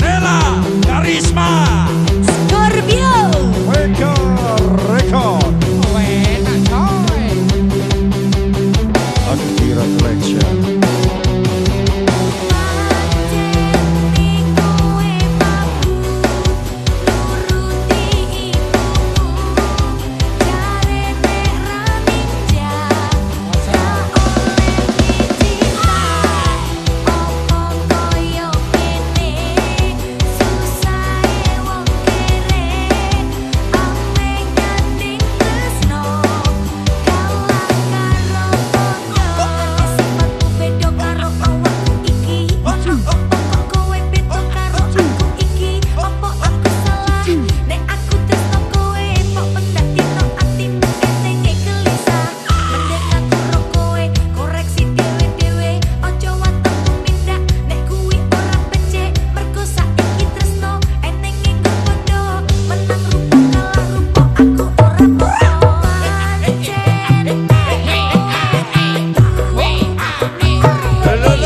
Nela Karisma.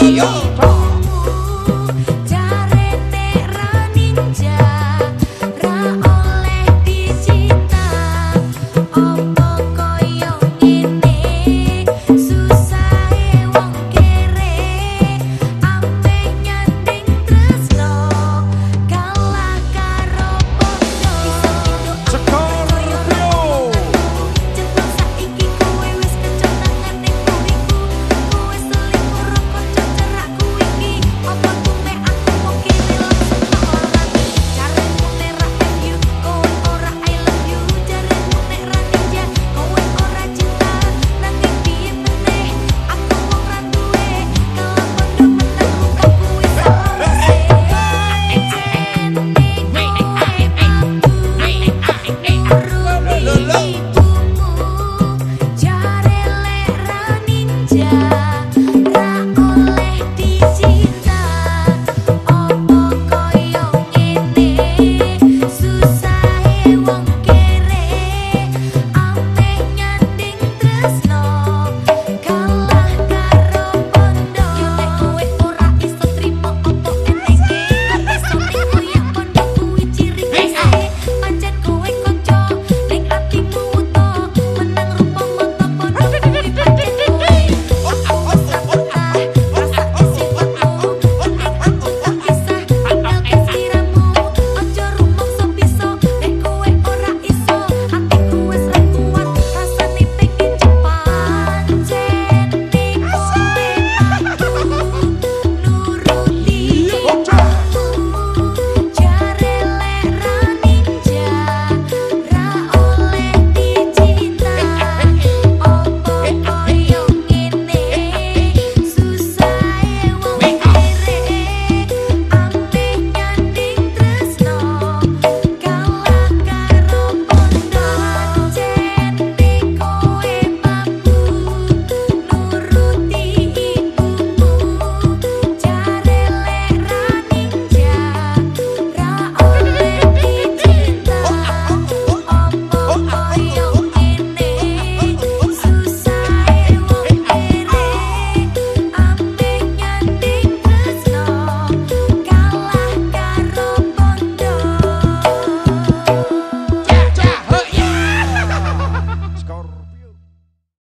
Yo.